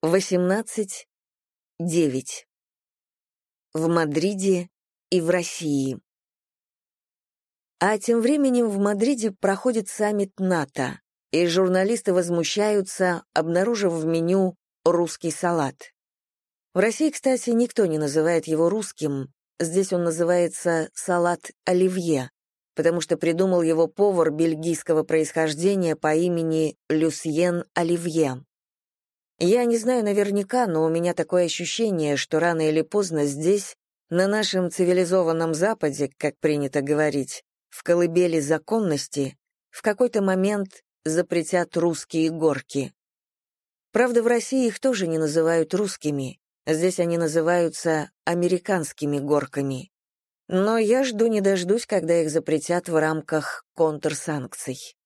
18, 9. В Мадриде и в России. А тем временем в Мадриде проходит саммит НАТО, и журналисты возмущаются, обнаружив в меню русский салат. В России, кстати, никто не называет его русским, здесь он называется салат оливье, потому что придумал его повар бельгийского происхождения по имени Люсьен Оливье. Я не знаю наверняка, но у меня такое ощущение, что рано или поздно здесь, на нашем цивилизованном Западе, как принято говорить, в колыбели законности, в какой-то момент запретят русские горки. Правда, в России их тоже не называют русскими, здесь они называются американскими горками. Но я жду не дождусь, когда их запретят в рамках контрсанкций.